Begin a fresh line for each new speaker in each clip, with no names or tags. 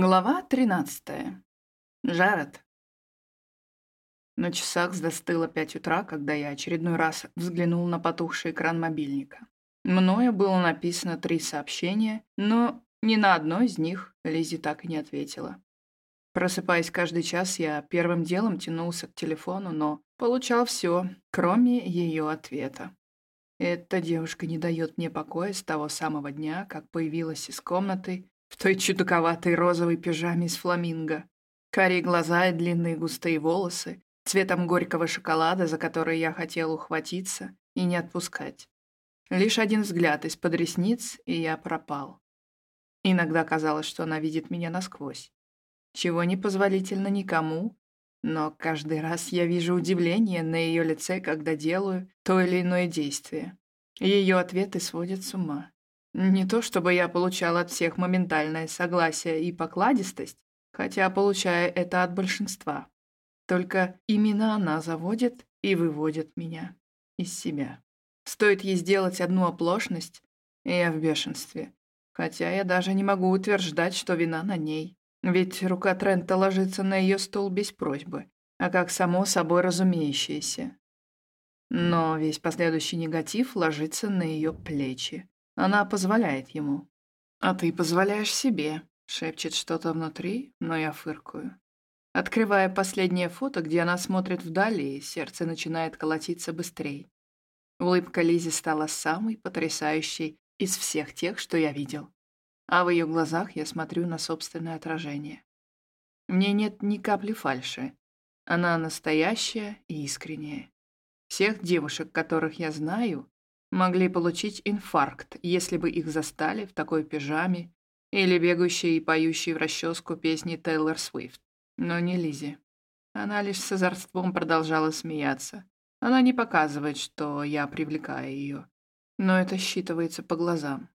Глава 13. Жаред. На часах застыло пять утра, когда я очередной раз взглянул на потухший экран мобильника. Мною было написано три сообщения, но ни на одно из них Лизи так и не ответила. Просыпаясь каждый час, я первым делом тянулся к телефону, но получал все, кроме ее ответа. Эта девушка не дает мне покоя с того самого дня, как появилась из комнаты в той чудаковатой розовой пижаме из фламинго. Карие глаза и длинные густые волосы, цветом горького шоколада, за который я хотел ухватиться и не отпускать. Лишь один взгляд из-под ресниц, и я пропал. Иногда казалось, что она видит меня насквозь. Чего не позволительно никому, но каждый раз я вижу удивление на ее лице, когда делаю то или иное действие. Ее ответы сводят с ума. Не то чтобы я получал от всех моментальное согласие и покладистость, хотя получаю это от большинства. Только именно она заводит и выводит меня из себя. Стоит ей сделать одну оплошность, и я в бешенстве. Хотя я даже не могу утверждать, что вина на ней. Ведь рука Трента ложится на ее стол без просьбы, а как само собой разумеющееся. Но весь последующий негатив ложится на ее плечи. Она позволяет ему. «А ты позволяешь себе», — шепчет что-то внутри, но я фыркаю. Открывая последнее фото, где она смотрит вдали, сердце начинает колотиться быстрее. Улыбка Лизи стала самой потрясающей из всех тех, что я видел. А в ее глазах я смотрю на собственное отражение. Мне нет ни капли фальши. Она настоящая и искренняя. Всех девушек, которых я знаю, могли получить инфаркт, если бы их застали в такой пижаме или бегающей и поющей в расческу песни Тейлор Свифт. Но не Лизи. Она лишь с озорством продолжала смеяться. Она не показывает, что я привлекаю ее. Но это считывается по глазам.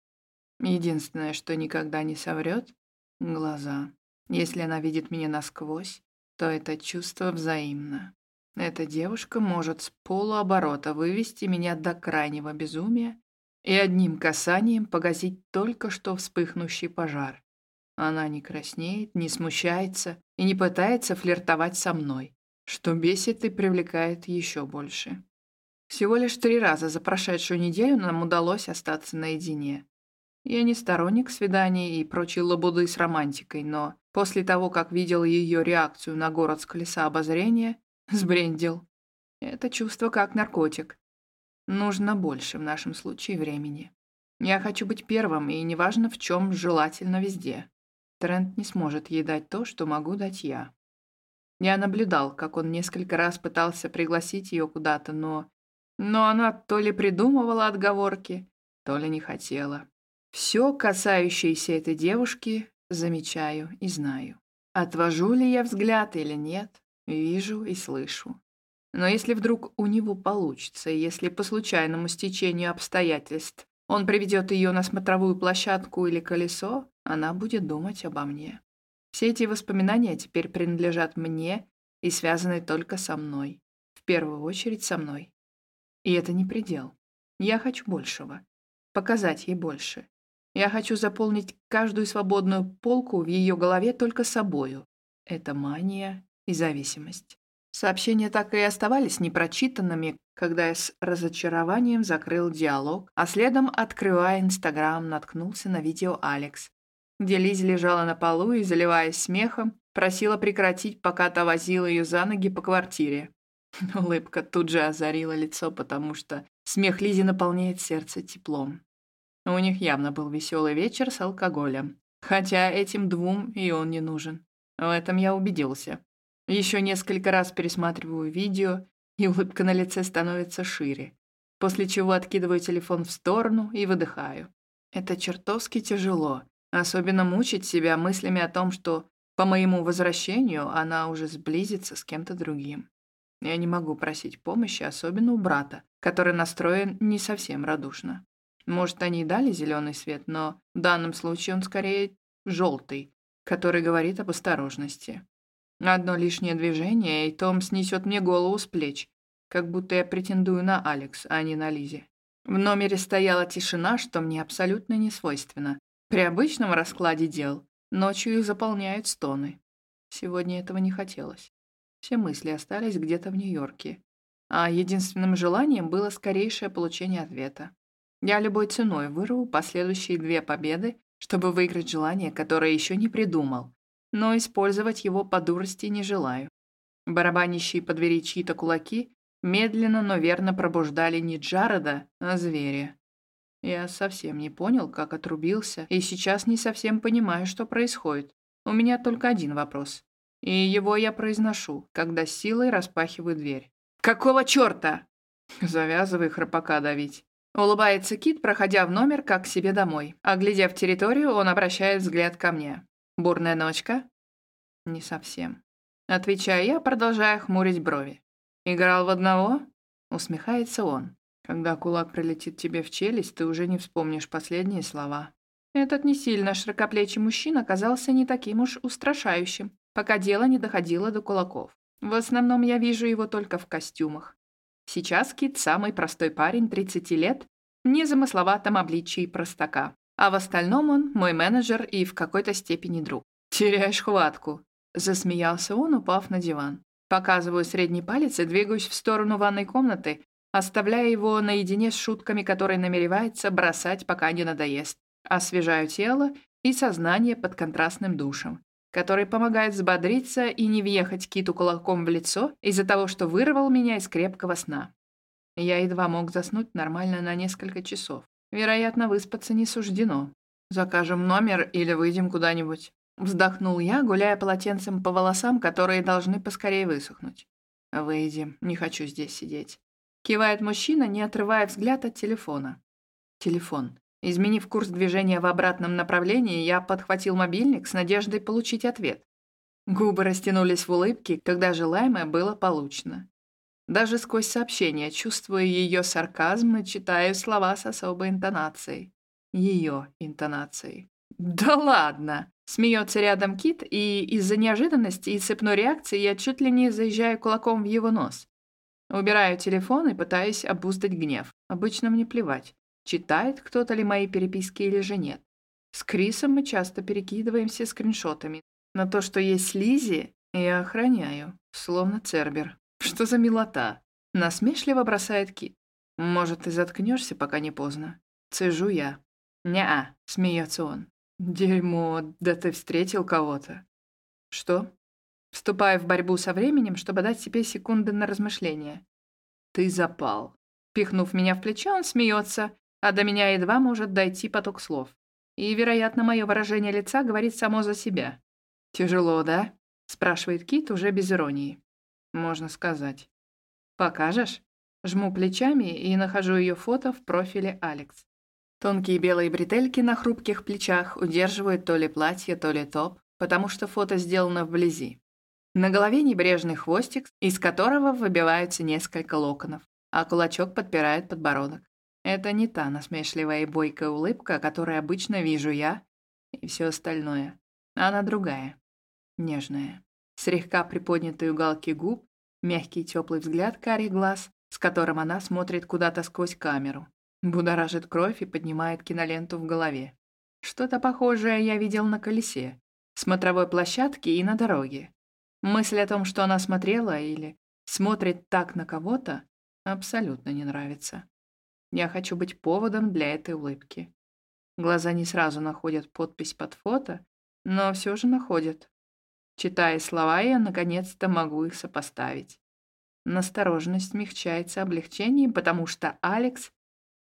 Единственное, что никогда не соврет — глаза. Если она видит меня насквозь, то это чувство взаимно. Эта девушка может с полуоборота вывести меня до крайнего безумия и одним касанием погасить только что вспыхнувший пожар. Она не краснеет, не смущается и не пытается флиртовать со мной, что бесит и привлекает еще больше. Всего лишь три раза за прошедшую неделю нам удалось остаться наедине. Я не сторонник свиданий и прочей лабуды с романтикой, но после того, как видел ее реакцию на город с колеса обозрения, Сбрендил. Это чувство как наркотик. Нужно больше в нашем случае времени. Я хочу быть первым, и неважно в чем, желательно везде. Трент не сможет ей дать то, что могу дать я. Я наблюдал, как он несколько раз пытался пригласить ее куда-то, но... Но она то ли придумывала отговорки, то ли не хотела. Все, касающееся этой девушки, замечаю и знаю. Отвожу ли я взгляд или нет, Вижу и слышу. Но если вдруг у него получится, если по случайному стечению обстоятельств он приведет ее на смотровую площадку или колесо, она будет думать обо мне. Все эти воспоминания теперь принадлежат мне и связаны только со мной. В первую очередь со мной. И это не предел. Я хочу большего. Показать ей больше. Я хочу заполнить каждую свободную полку в ее голове только собою. Это мания и зависимость. Сообщения так и оставались непрочитанными, когда я с разочарованием закрыл диалог, а следом, открывая Инстаграм, наткнулся на видео Алекс, где Лизи лежала на полу и, заливаясь смехом, просила прекратить, пока та возила ее за ноги по квартире. Улыбка тут же озарила лицо, потому что смех Лизи наполняет сердце теплом. У них явно был веселый вечер с алкоголем, хотя этим двум и он не нужен. В этом я убедился. Еще несколько раз пересматриваю видео, и улыбка на лице становится шире, после чего откидываю телефон в сторону и выдыхаю. Это чертовски тяжело, особенно мучить себя мыслями о том, что по моему возвращению она уже сблизится с кем-то другим. Я не могу просить помощи, особенно у брата, который настроен не совсем радушно. Может, они и дали зеленый свет, но в данном случае он скорее желтый, который говорит об осторожности. Одно лишнее движение, и Том снесет мне голову с плеч, как будто я претендую на Алекс, а не на Лизе. В номере стояла тишина, что мне абсолютно не свойственно. При обычном раскладе дел Ночью их заполняют стоны. Сегодня этого не хотелось. Все мысли остались где-то в Нью-Йорке. А единственным желанием было скорейшее получение ответа. Я любой ценой вырву последующие две победы, чтобы выиграть желание, которое еще не придумал. Но использовать его по дурости не желаю. Барабанящие по двери чьи-то кулаки медленно, но верно пробуждали не Джареда, а зверя. Я совсем не понял, как отрубился, и сейчас не совсем понимаю, что происходит. У меня только один вопрос. И его я произношу, когда силой распахиваю дверь. «Какого черта?» Завязывай храпака давить. Улыбается Кит, проходя в номер, как к себе домой. Оглядев территорию, он обращает взгляд ко мне. «Бурная ночка?» «Не совсем». Отвечаю я, продолжая хмурить брови. «Играл в одного?» Усмехается он. Когда кулак прилетит тебе в челюсть, ты уже не вспомнишь последние слова. Этот не сильно широкоплечий мужчина оказался не таким уж устрашающим, пока дело не доходило до кулаков. В основном я вижу его только в костюмах. Сейчас Кит самый простой парень 30 лет, незамысловатом обличии простака. А в остальном он мой менеджер и в какой-то степени друг. «Теряешь хватку», — засмеялся он, упав на диван. Показываю средний палец и двигаюсь в сторону ванной комнаты, оставляя его наедине с шутками, которые намеревается бросать, пока не надоест. Освежаю тело и сознание под контрастным душем, который помогает взбодриться и не въехать киту кулаком в лицо из-за того, что вырвал меня из крепкого сна. Я едва мог заснуть нормально на несколько часов. Вероятно, выспаться не суждено. Закажем номер или выйдем куда-нибудь. Вздохнул я, гуляя полотенцем по волосам, которые должны поскорее высохнуть. «Выйдем, не хочу здесь сидеть». Кивает мужчина, не отрывая взгляд от телефона. Телефон. Изменив курс движения в обратном направлении, я подхватил мобильник с надеждой получить ответ. Губы растянулись в улыбке, когда желаемое было получено. Даже сквозь сообщение чувствую ее сарказм и читаю слова с особой интонацией. Ее интонацией. «Да ладно!» Смеется рядом Кит, и из-за неожиданности и цепной реакции я чуть ли не заезжаю кулаком в его нос. Убираю телефон и пытаюсь обуздать гнев. Обычно мне плевать, читает кто-то ли мои переписки или же нет. С Крисом мы часто перекидываемся скриншотами. На то, что есть Лизи, я охраняю, словно Цербер. Что за милота? Насмешливо бросает Кит. Может, ты заткнешься, пока не поздно? Цежу я. Неа, смеется он. Дерьмо, да ты встретил кого-то. Что? Вступая в борьбу со временем, чтобы дать себе секунды на размышление. «Ты запал». Пихнув меня в плечо, он смеется, а до меня едва может дойти поток слов. И, вероятно, мое выражение лица говорит само за себя. «Тяжело, да?» — спрашивает Кит уже без иронии. «Можно сказать». «Покажешь?» Жму плечами и нахожу ее фото в профиле Алекс. Тонкие белые бретельки на хрупких плечах удерживают то ли платье, то ли топ, потому что фото сделано вблизи. На голове небрежный хвостик, из которого выбиваются несколько локонов, а кулачок подпирает подбородок. Это не та насмешливая и бойкая улыбка, которую обычно вижу я, и все остальное. Она другая, нежная. Слегка приподнятые уголки губ, мягкий теплый взгляд карих глаз, с которым она смотрит куда-то сквозь камеру. Будоражит кровь и поднимает киноленту в голове. Что-то похожее я видел на колесе, смотровой площадке и на дороге. Мысль о том, что она смотрела или смотрит так на кого-то, абсолютно не нравится. Я хочу быть поводом для этой улыбки. Глаза не сразу находят подпись под фото, но все же находят. Читая слова, я наконец-то могу их сопоставить. Настороженность смягчается облегчением, потому что Алекс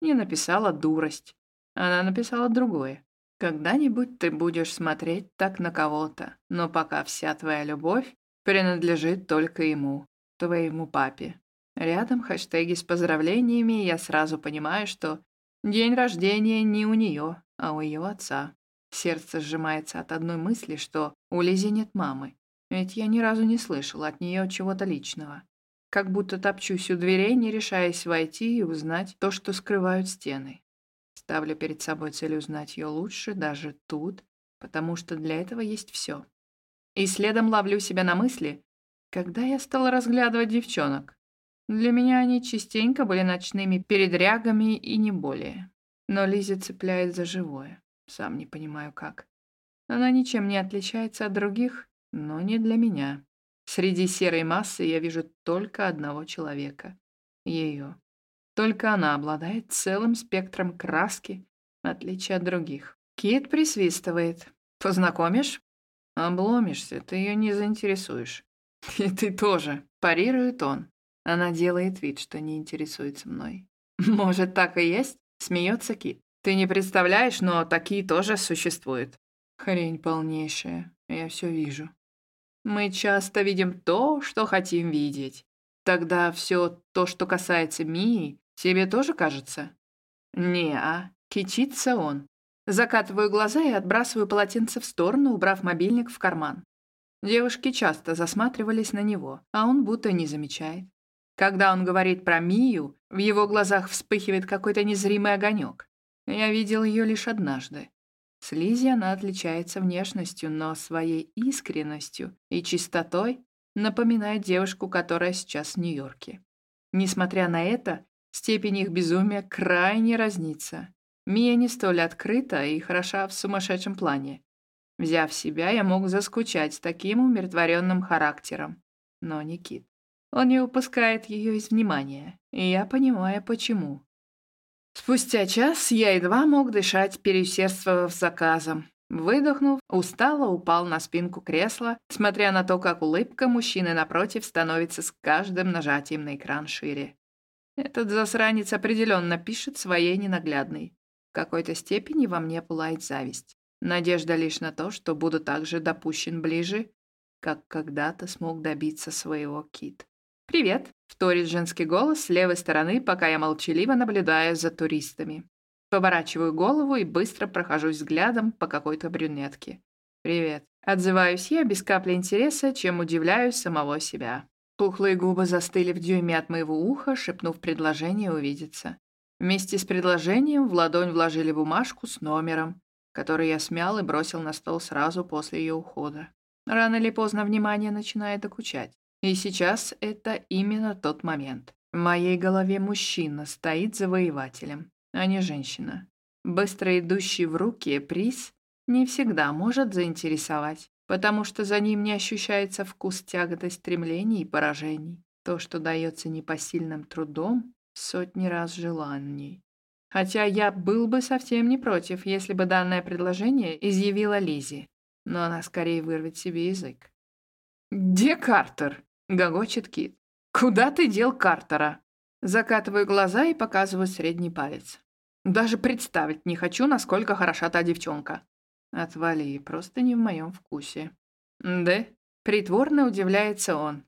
не написала дурость. Она написала другое. Когда-нибудь ты будешь смотреть так на кого-то, но пока вся твоя любовь принадлежит только ему, твоему папе. Рядом хэштеги с поздравлениями, и я сразу понимаю, что день рождения не у нее, а у ее отца. Сердце сжимается от одной мысли, что у Лизи нет мамы. Ведь я ни разу не слышал от нее чего-то личного. Как будто топчусь у дверей, не решаясь войти и узнать то, что скрывают стены. Ставлю перед собой цель узнать ее лучше, даже тут, потому что для этого есть все. И следом ловлю себя на мысли, когда я стала разглядывать девчонок. Для меня они частенько были ночными передрягами и не более. Но Лизи цепляет за живое. Сам не понимаю как. Она ничем не отличается от других, но не для меня. Среди серой массы я вижу только одного человека. Ее. Только она обладает целым спектром краски, в отличие от других. Кит присвистывает. «Познакомишь?» «Обломишься, ты ее не заинтересуешь». «И ты тоже», — парирует он. Она делает вид, что не интересуется мной. «Может, так и есть?» — смеется Кит. «Ты не представляешь, но такие тоже существуют». Хрень полнейшая, я все вижу. Мы часто видим то, что хотим видеть. Тогда все то, что касается Мии, тебе тоже кажется? Не-а, кичится он. Закатываю глаза и отбрасываю полотенце в сторону, убрав мобильник в карман. Девушки часто засматривались на него, а он будто не замечает. Когда он говорит про Мию, в его глазах вспыхивает какой-то незримый огонек. Я видел ее лишь однажды. С Лизи она отличается внешностью, но своей искренностью и чистотой напоминает девушку, которая сейчас в Нью-Йорке. Несмотря на это, степень их безумия крайне разнится. Мия не столь открыта и хороша в сумасшедшем плане. Взяв себя, я мог заскучать с таким умиротворенным характером. Но Никит. Он не упускает ее из внимания, и я понимаю, почему. Спустя час я едва мог дышать, переусердствовав заказом. Выдохнув, устало упал на спинку кресла, смотря на то, как улыбка мужчины напротив становится с каждым нажатием на экран шире. Этот засранец определенно пишет своей ненаглядной. В какой-то степени во мне пылает зависть. Надежда лишь на то, что буду также допущен ближе, как когда-то смог добиться своего Кит. «Привет!» — вторит женский голос с левой стороны, пока я молчаливо наблюдаю за туристами. Поворачиваю голову и быстро прохожусь взглядом по какой-то брюнетке. «Привет!» — отзываюсь я без капли интереса, чем удивляю самого себя. Пухлые губы застыли в дюйме от моего уха, шепнув предложение увидеться. Вместе с предложением в ладонь вложили бумажку с номером, который я смял и бросил на стол сразу после ее ухода. Рано или поздно внимание начинает окучать. И сейчас это именно тот момент. В моей голове мужчина стоит завоевателем, а не женщина. Быстро идущий в руки приз не всегда может заинтересовать, потому что за ним не ощущается вкус тяготы стремлений и поражений. То, что дается непосильным трудом, сотни раз желанней. Хотя я был бы совсем не против, если бы данное предложение изъявила Лизи, но она скорее вырвет себе язык. «Где Картер?» Гогочет Кит. «Куда ты дел Картера?» Закатываю глаза и показываю средний палец. Даже представить не хочу, насколько хороша та девчонка. Отвали, просто не в моем вкусе. Да? Притворно удивляется он.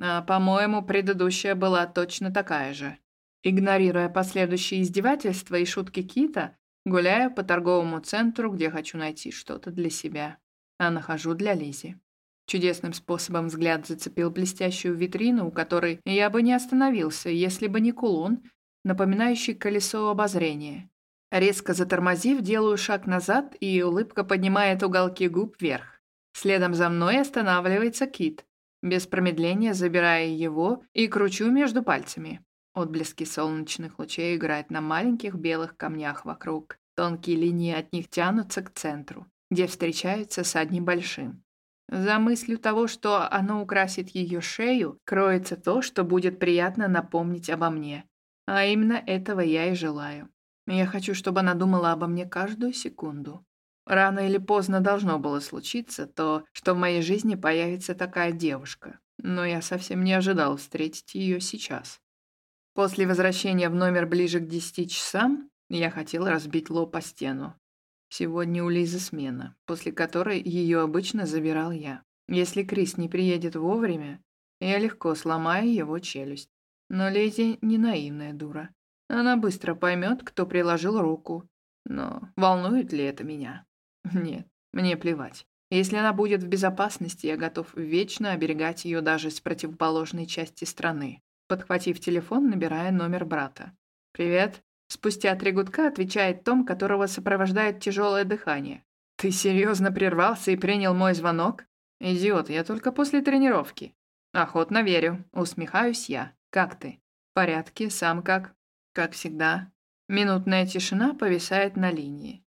А, по-моему, предыдущая была точно такая же. Игнорируя последующие издевательства и шутки Кита, гуляю по торговому центру, где хочу найти что-то для себя. А нахожу для Лизи. Чудесным способом взгляд зацепил блестящую витрину, у которой я бы не остановился, если бы не кулон, напоминающий колесо обозрения. Резко затормозив, делаю шаг назад, и улыбка поднимает уголки губ вверх. Следом за мной останавливается кит, без промедления забирая его и кручу между пальцами. Отблески солнечных лучей играют на маленьких белых камнях вокруг. Тонкие линии от них тянутся к центру, где встречаются с одним большим. За мыслью того, что оно украсит ее шею, кроется то, что будет приятно напомнить обо мне. А именно этого я и желаю. Я хочу, чтобы она думала обо мне каждую секунду. Рано или поздно должно было случиться то, что в моей жизни появится такая девушка. Но я совсем не ожидал встретить ее сейчас. После возвращения в номер ближе к десяти часам я хотел разбить лоб о стену. Сегодня у Лизы смена, после которой ее обычно забирал я. Если Крис не приедет вовремя, я легко сломаю его челюсть. Но Лизи не наивная дура. Она быстро поймет, кто приложил руку. Но волнует ли это меня? Нет, мне плевать. Если она будет в безопасности, я готов вечно оберегать ее даже с противоположной части страны. Подхватив телефон, набирая номер брата. «Привет», Спустя три гудка отвечает Том, которого сопровождает тяжелое дыхание. «Ты серьезно прервался и принял мой звонок?» «Идиот, я только после тренировки». «Охотно верю», — усмехаюсь я. «Как ты?» «В порядке, сам как?» «Как всегда». Минутная тишина повисает на линии.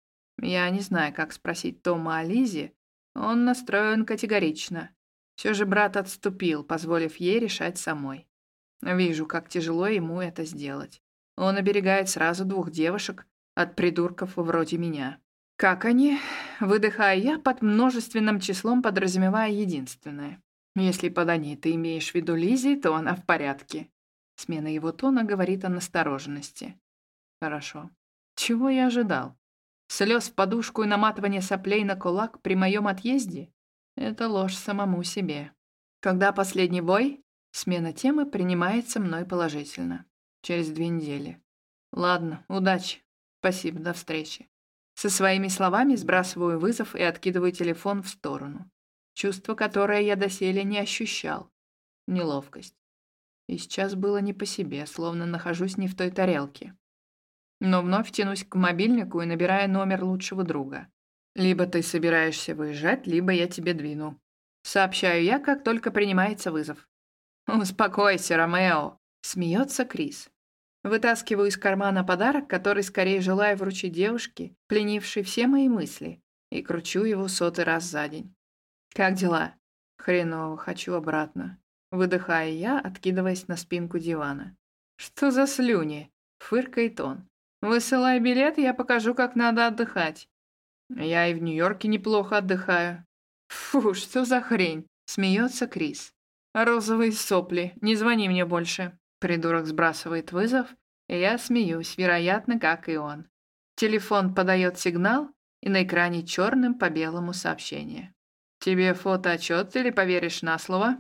Я не знаю, как спросить Тома о Лизе. Он настроен категорично. Все же брат отступил, позволив ей решать самой. Вижу, как тяжело ему это сделать. Он оберегает сразу двух девушек от придурков вроде меня. Как они? Выдыхаю я под множественным числом, подразумевая единственное. Если под «они» ты имеешь в виду Лизи, то она в порядке. Смена его тона говорит о настороженности. Хорошо. Чего я ожидал? Слез в подушку и наматывание соплей на кулак при моем отъезде? Это ложь самому себе. Когда последний бой? Смена темы принимается мной положительно. Через две недели. Ладно, удачи. Спасибо, до встречи. Со своими словами сбрасываю вызов и откидываю телефон в сторону. Чувство, которое я доселе не ощущал. Неловкость. И сейчас было не по себе, словно нахожусь не в той тарелке. Но вновь тянусь к мобильнику и набираю номер лучшего друга. Либо ты собираешься выезжать, либо я тебе двину. Сообщаю я, как только принимается вызов. «Успокойся, Ромео», — смеется Крис. Вытаскиваю из кармана подарок, который скорее желаю вручить девушке, пленившей все мои мысли, и кручу его сотый раз за день. «Как дела?» «Хреново, хочу обратно». Выдыхая я, откидываясь на спинку дивана. «Что за слюни?» — фыркает он. «Высылай билет, я покажу, как надо отдыхать». «Я и в Нью-Йорке неплохо отдыхаю». «Фу, что за хрень?» — смеется Крис. «Розовые сопли, не звони мне больше». Придурок сбрасывает вызов, и я смеюсь, вероятно, как и он. Телефон подает сигнал, и на экране черным по белому сообщение. «Тебе фотоотчет или поверишь на слово?»